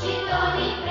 Shikori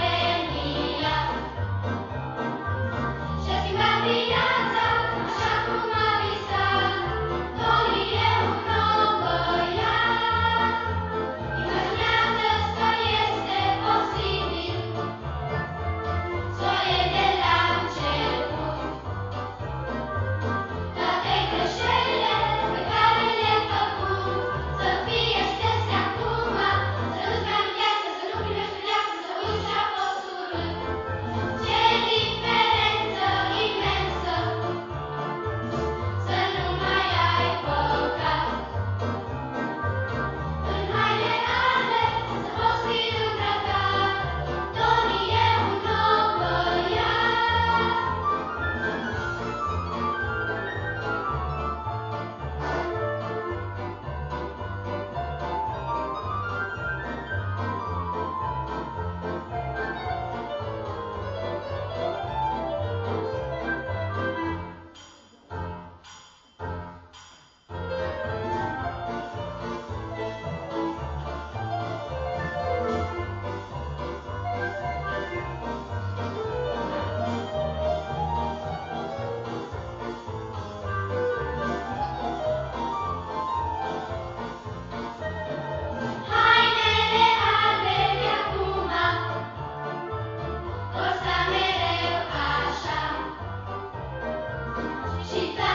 She